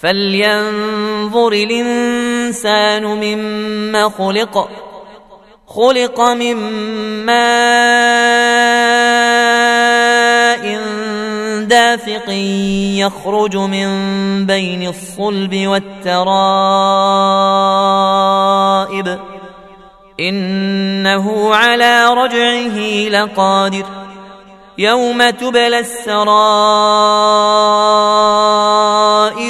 فلينظر الإنسان مما خلق خلق من ماء دافق يخرج من بين الصلب والترائب إنه على رجعه لقادر يوم تبلى السرائر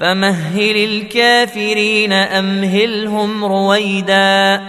فمهل الكافرين أمهلهم رويدا